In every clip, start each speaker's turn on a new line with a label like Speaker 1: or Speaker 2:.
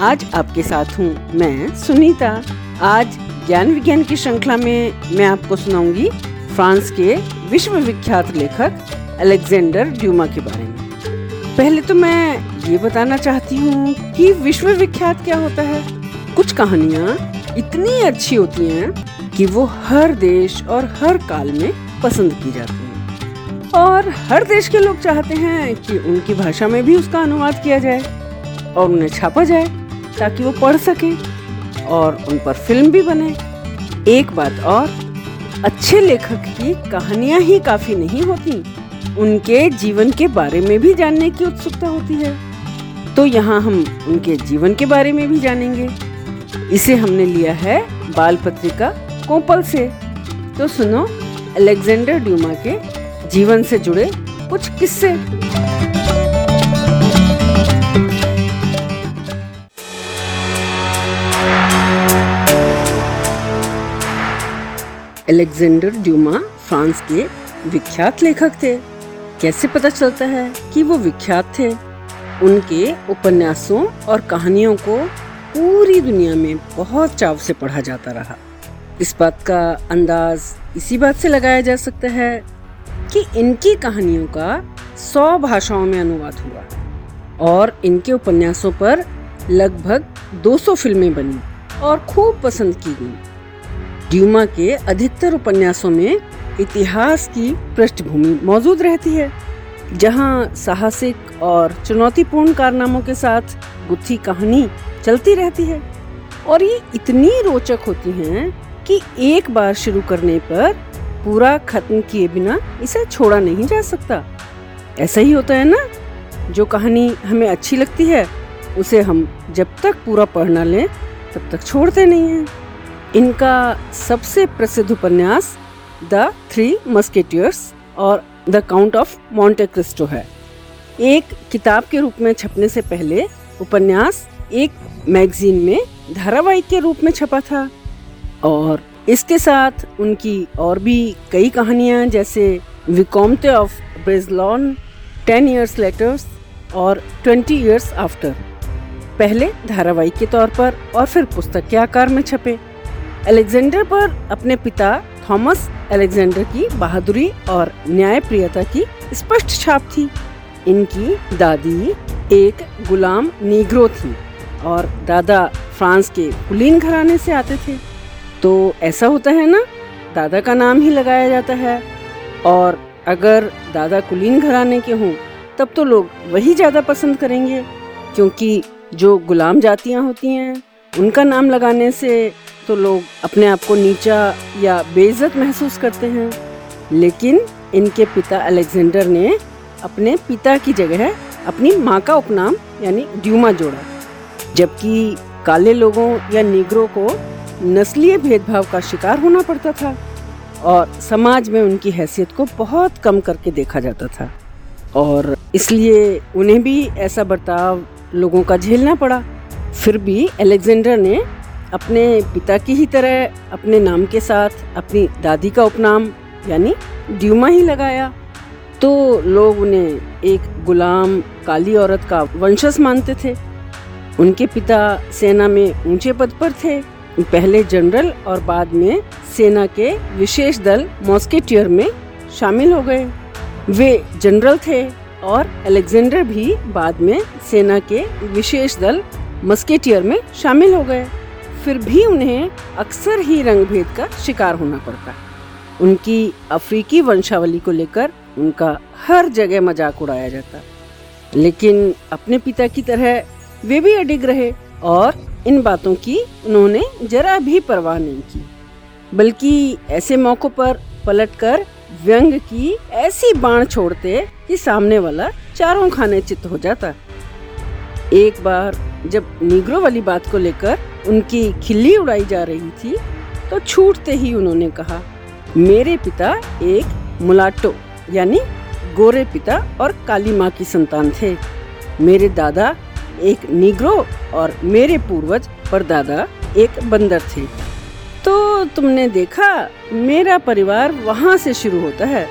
Speaker 1: आज आपके साथ हूँ मैं सुनीता। आज ज्ञान विज्ञान की श्रृंखला में मैं आपको सुनाऊँगी फ्रांस के विश्व विख्यात लेखक अलेक्जेंडर ड्यूमा के बारे में। पहले तो मैं ये बताना चाहती हूँ कि विश्व विख्यात क्या होता है? कुछ कहानियाँ इतनी अच्छी होती हैं कि वो हर देश और हर काल में पसंद की जाती हैं। और हर देश के लोग चाहते हैं कि उनकी भाषा में भी उसका अनुवाद किया जाए और उन्हें छापा जाए। ताकि वो पढ़ सके और उन पर फ़िल्म भी बने। एक बात और, अच्छे लेखक की कहानियाँ ही काफ़ी नहीं होती। उनके जीवन के बारे में भी जानने की उत्सुकता होती है। तो यहाँ हम उनके जीवन के बारे में भी जानेंगे। इसे हमने लिया है बाल पत्रिका कोपल से। तो सुनो, अलेक्जेंडर ड्यूमा के जीवन से जुड़े कुछ किस्से। अलेक्जेंडर ड्यूमा फ्रांस के विख्यात लेखक थे। कैसे पता चलता है कि वो विख्यात थे? उनके उपन्यासों और कहानियों को पूरी दुनिया में बहुत चाव से पढ़ा जाता रहा। इस बात का अंदाज इसी बात से लगाया जा सकता है कि इनकी कहानियों का सौ भाषाओं में अनुवाद हुआ और इनके उपन्यासों पर लगभग 200 फ़िल्में बनी और खूब पसंद की गई। ड्यूमा के अधिकतर उपन्यासों में इतिहास की पृष्ठभूमि मौजूद रहती है, जहाँ साहसिक और चुनौतीपूर्ण कारनामों के साथ गुत्थी कहानी चलती रहती है। और ये इतनी रोचक होती हैं कि एक बार शुरू करने पर पूरा खत्म किए बिना इसे छोड़ा नहीं जा सकता। ऐसा ही होता है ना? जो कहानी हमें अच्छी लगती है, उसे हम जब तक पूरा पढ़ना लें, तब तक छोड़ते नहीं हैं। इनका सबसे प्रसिद्ध उपन्यास द थ्री मस्केटियर्स और the Count of Monte Cristo है। एक किताब के रूप में छपने से पहले उपन्यास एक मैगजीन में धारावाहिक के रूप में छपा था और इसके साथ उनकी और भी कई कहानियाँ जैसे Vicomte of Bragelonne, ten years letters और ट्वेंटी ईयर्स आफ्टर। पहले धारावाहिक के तौर पर और फिर पुस्तक के आकार में छपे। अलेक्जेंडर पर अपने पिता थॉमस अलेक्जेंडर की बहादुरी और न्यायप्रियता की स्पष्ट छाप थी। इनकी दादी एक गुलाम नीग्रो थी और दादा फ्रांस के कुलीन घराने से आते थे। तो ऐसा होता है ना, दादा का नाम ही लगाया जाता है। और अगर दादा कुलीन घराने के हों, तब तो लोग वही ज़्यादा पसंद करेंगे, क्योंकि जो गुलाम जातियाँ होती हैं, उनका नाम लगाने से तो लोग अपने आप को नीचा या बेइज्जत महसूस करते हैं। लेकिन इनके पिता अलेक्जेंडर ने अपने पिता की जगह अपनी माँ का उपनाम, यानी ड्यूमा जोड़ा। जबकि काले लोगों या निगरों को नस्लीय भेदभाव का शिकार होना पड़ता था और समाज में उनकी हैसियत को बहुत कम करके देखा जाता था। और इसलिए उन्हें भी ऐसा बर्ताव लोगों का झेलना पड़ा। फिर भी अलेक्जेंडर ने अपने पिता की ही तरह, अपने नाम के साथ, अपनी दादी का उपनाम, यानी ड्यूमा ही लगाया। तो लोग उन्हें एक गुलाम, काली औरत का वंशज मानते थे। उनके पिता सेना में ऊँचे पद पर थे। पहले जनरल और बाद में सेना के विशेष दल मॉस्केटियर में शामिल हो गए। वे जनरल थे और अलेक्जेंडर भी बाद में सेना के विशेष दल मस्केटियर में शामिल हो गए। फिर भी उन्हें अक्सर ही रंग भेद का शिकार होना पड़ता है। उनकी अफ्रीकी वंशावली को लेकर उनका हर जगह मज़ाक उड़ाया जाता लेकिन अपने पिता की तरह वे भी अडिग रहे और इन बातों की उन्होंने जरा भी परवाह नहीं की। बल्कि ऐसे मौकों पर पलटकर व्यंग की ऐसी बाण छोड़ते कि सामने वाला चारों खाने चित्त हो जाता। एक बार जब निग्रो वाली बात को लेकर उनकी खिल्ली उड़ाई जा रही थी तो छूटते ही उन्होंने कहा, मेरे पिता एक मुलाटो, यानी गोरे पिता और काली माँ की संतान थे। मेरे दादा एक निग्रो और मेरे पूर्वज परदादा एक बंदर थे। तो तुमने देखा, मेरा परिवार वहाँ से शुरू होता है,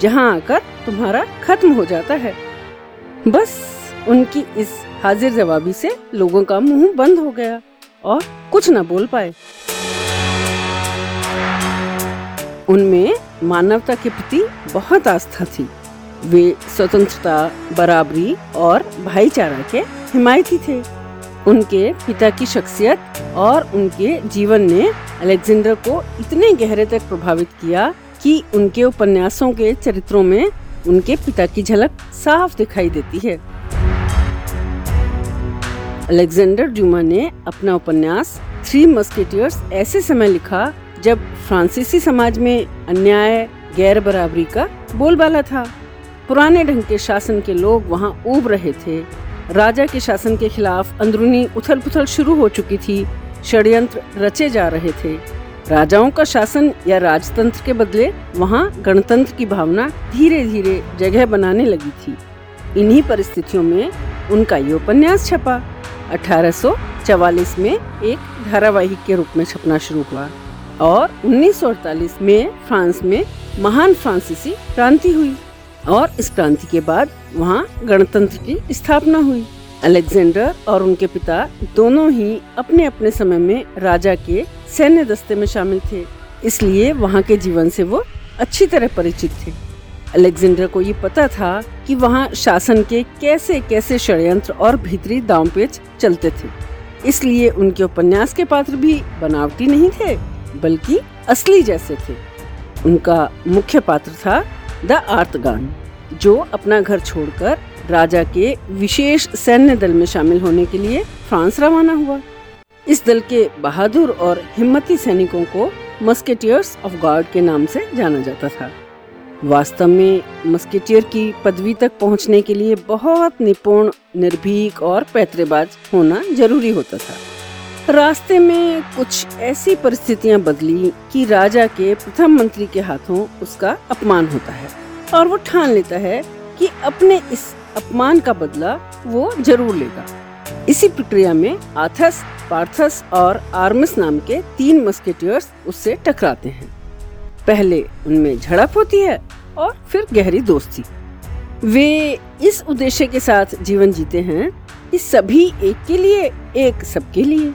Speaker 1: जहाँ आकर तुम्हारा खत्म हो जाता है। बस उनकी इस हाजिर जवाबी से लोगों का मुँह बंद हो गया। और कुछ न बोल पाए। उनमें मानवता के प्रति बहुत आस्था थी। वे स्वतंत्रता, बराबरी और भाईचारा के हिमायती थे। उनके पिता की शख्सियत और उनके जीवन ने अलेक्जेंडर को इतने गहरे तक प्रभावित किया कि उनके उपन्यासों के चरित्रों में उनके पिता की झलक साफ़ दिखाई देती है। अलेक्जेंडर ड्यूमा ने अपना उपन्यास थ्री मस्केटियर्स ऐसे समय लिखा जब फ्रांसीसी समाज में अन्याय गैर बराबरी का बोलबाला था। पुराने ढंग के शासन के लोग वहाँ उब रहे थे। राजा के शासन के खिलाफ अंदरूनी उथल पुथल शुरू हो चुकी थी। षड्यंत्र रचे जा रहे थे। राजाओं का शासन या राजतंत्र के बदले वहाँ गणतंत्र की भावना धीरे धीरे जगह बनाने लगी थी। इन्हीं परिस्थितियों में उनका ये उपन्यास छपा। 1844 में एक धारावाहिक के रूप में छपना शुरू हुआ और 1948 में फ्रांस में महान फ्रांसीसी क्रांति हुई और इस क्रांति के बाद वहाँ गणतंत्र की स्थापना हुई। अलेक्जेंडर और उनके पिता दोनों ही अपने अपने समय में राजा के सैन्य दस्ते में शामिल थे, इसलिए वहाँ के जीवन से वो अच्छी तरह परिचित थे। अलेक्जेंडर को ये पता था कि वहाँ शासन के कैसे कैसे षड्यंत्र और भीतरी दांवपेच चलते थे। इसलिए उनके उपन्यास के पात्र भी बनावटी नहीं थे, बल्कि असली जैसे थे। उनका मुख्य पात्र था द आर्तगान, जो अपना घर छोड़कर राजा के विशेष सैन्य दल में शामिल होने के लिए फ्रांस रवाना हुआ। इस दल के बहादुर और हिम्मती सैनिकों को मस्केटियर्स ऑफ़ गॉड के नाम से जाना जाता था। वास्तव में मस्केटियर की पदवी तक पहुँचने के लिए बहुत निपुण, निर्भीक और पैतरेबाज होना ज़रूरी होता था। रास्ते में कुछ ऐसी परिस्थितियाँ बदली कि राजा के प्रथम मंत्री के हाथों उसका अपमान होता है और वो ठान लेता है कि अपने इस अपमान का बदला वो ज़रूर लेगा। इसी प्रक्रिया में आथस, पार्थस और आर्मस नाम के तीन मस्केटियर्स उससे टकराते हैं। पहले उनमें झड़प होती है और फिर गहरी दोस्ती। वे इस उद्देश्य के साथ जीवन जीते हैं कि सभी एक के लिए, एक सबके लिए।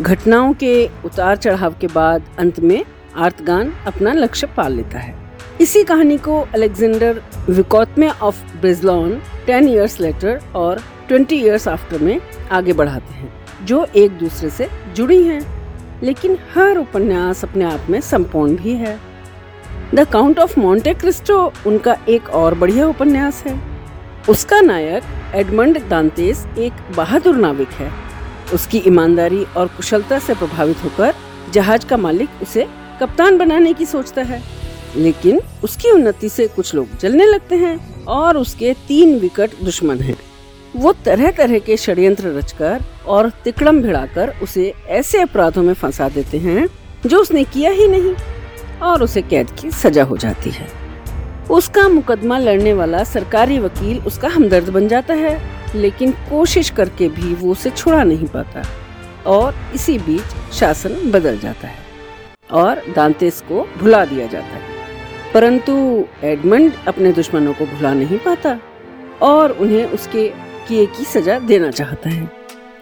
Speaker 1: घटनाओं के उतार चढ़ाव के बाद अंत में आर्तगान अपना लक्ष्य पाल लेता है। इसी कहानी को Alexander विकॉतमे of Bragelonne ten years later और ट्वेंटी इयर्स आफ्टर में आगे बढ़ाते हैं, जो एक दूसरे से जुड़ी हैं, लेकिन हर उपन्यास अपने आप में संपूर्ण भी है। The Count of Monte Cristo उनका एक और बढ़िया उपन्यास है। उसका नायक एडमंड दांतेस एक बहादुर नाविक है। उसकी ईमानदारी और कुशलता से प्रभावित होकर जहाज़ का मालिक उसे कप्तान बनाने की सोचता है। लेकिन उसकी उन्नति से कुछ लोग जलने लगते हैं और उसके तीन विकट दुश्मन हैं। वो तरह तरह के षड्यंत्र रचकर और तिकड़म भिड़ाकर उसे ऐसे अपराधों में फंसा देते हैं जो उसने किया ही नहीं। और उसे कैद की सजा हो जाती है। उसका मुकदमा लड़ने वाला सरकारी वकील उसका हमदर्द बन जाता है, लेकिन कोशिश करके भी वो उसे छुड़ा नहीं पाता और इसी बीच शासन बदल जाता है और दांतेस को भुला दिया जाता है। परंतु एडमंड अपने दुश्मनों को भुला नहीं पाता और उन्हें उसके किए की सजा देना चाहता है।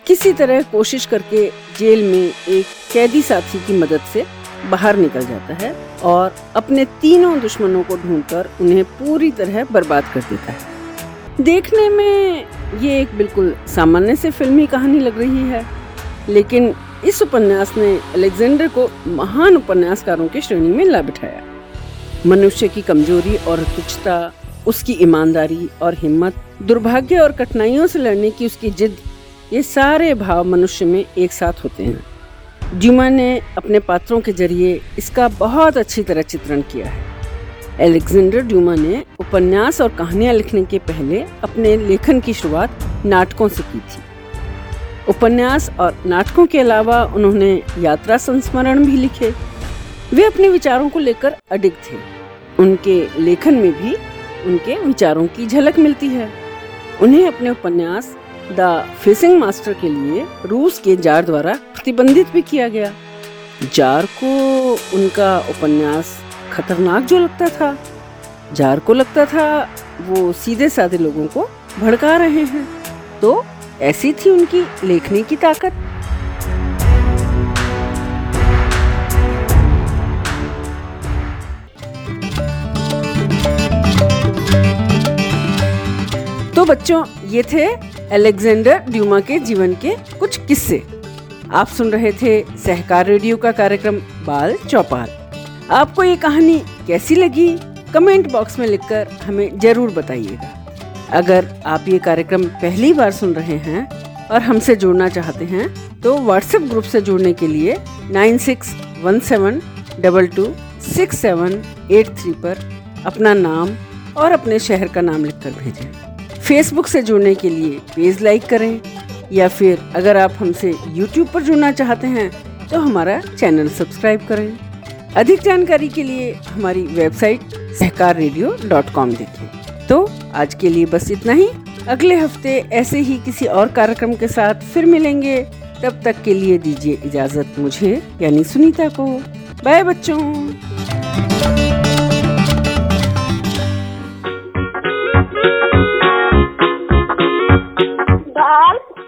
Speaker 1: किसी तरह कोशिश करके जेल में एक कैदी साथी की मदद से बाहर निकल जाता है और अपने तीनों दुश्मनों को ढूंढकर उन्हें पूरी तरह बर्बाद कर देता है। देखने में ये एक बिल्कुल सामान्य से फिल्मी कहानी लग रही है, लेकिन इस उपन्यास ने अलेक्जेंडर को महान उपन्यासकारों की श्रेणी में ला बिठाया। मनुष्य की कमज़ोरी और तुच्छता, उसकी ईमानदारी और हिम्मत, दुर्भाग्य और कठिनाइयों से लड़ने की उसकी जिद, ये सारे भाव मनुष्य में एक साथ होते हैं। जुमा ने अपने पात्रों के ज़रिए इसका बहुत अच्छी तरह चित्रण किया है। एलेक्जेंडर ड्यूमा ने उपन्यास और कहानियाँ लिखने के पहले अपने लेखन की शुरुआत नाटकों से की थी। उपन्यास और नाटकों के अलावा उन्होंने यात्रा संस्मरण भी लिखे। वे अपने विचारों को लेकर अडिग थे। उनके लेखन में भी उनके विचारों की झलक मिलती है। उन्हें अपने उपन्यास द फेसिंग मास्टर के लिए रूस के जार द्वारा प्रतिबंधित भी किया गया। जार को उनका उपन्यास खतरनाक जो लगता था, जार को लगता था वो सीधे साधे लोगों को भड़का रहे हैं। तो ऐसी थी उनकी लेखने की ताकत। तो बच्चों, ये थे अलेक्जेंडर ड्यूमा के जीवन के कुछ किस्से। आप सुन रहे थे सहकार रेडियो का कार्यक्रम बाल चौपाल। आपको ये कहानी कैसी लगी? कमेंट बॉक्स में लिखकर हमें ज़रूर बताइएगा। अगर आप ये कार्यक्रम पहली बार सुन रहे हैं और हमसे जुड़ना चाहते हैं तो व्हाट्सएप ग्रुप से जुड़ने के लिए nine six one seven double two six seven eight three पर अपना नाम और अपने शहर का नाम लिखकर भेजें। फेसबुक से जुड़ने के लिए पेज लाइक करें, या फिर अगर आप हमसे यूट्यूब पर जुड़ना चाहते हैं तो हमारा चैनल सब्सक्राइब करें। अधिक जानकारी के लिए हमारी website Sahakar radio dot com देखें। तो आज के लिए बस इतना ही। अगले हफ़्ते ऐसे ही किसी और कार्यक्रम के साथ फिर मिलेंगे। तब तक के लिए दीजिए इजाज़त मुझे, यानी सुनीता को। बाय बच्चों।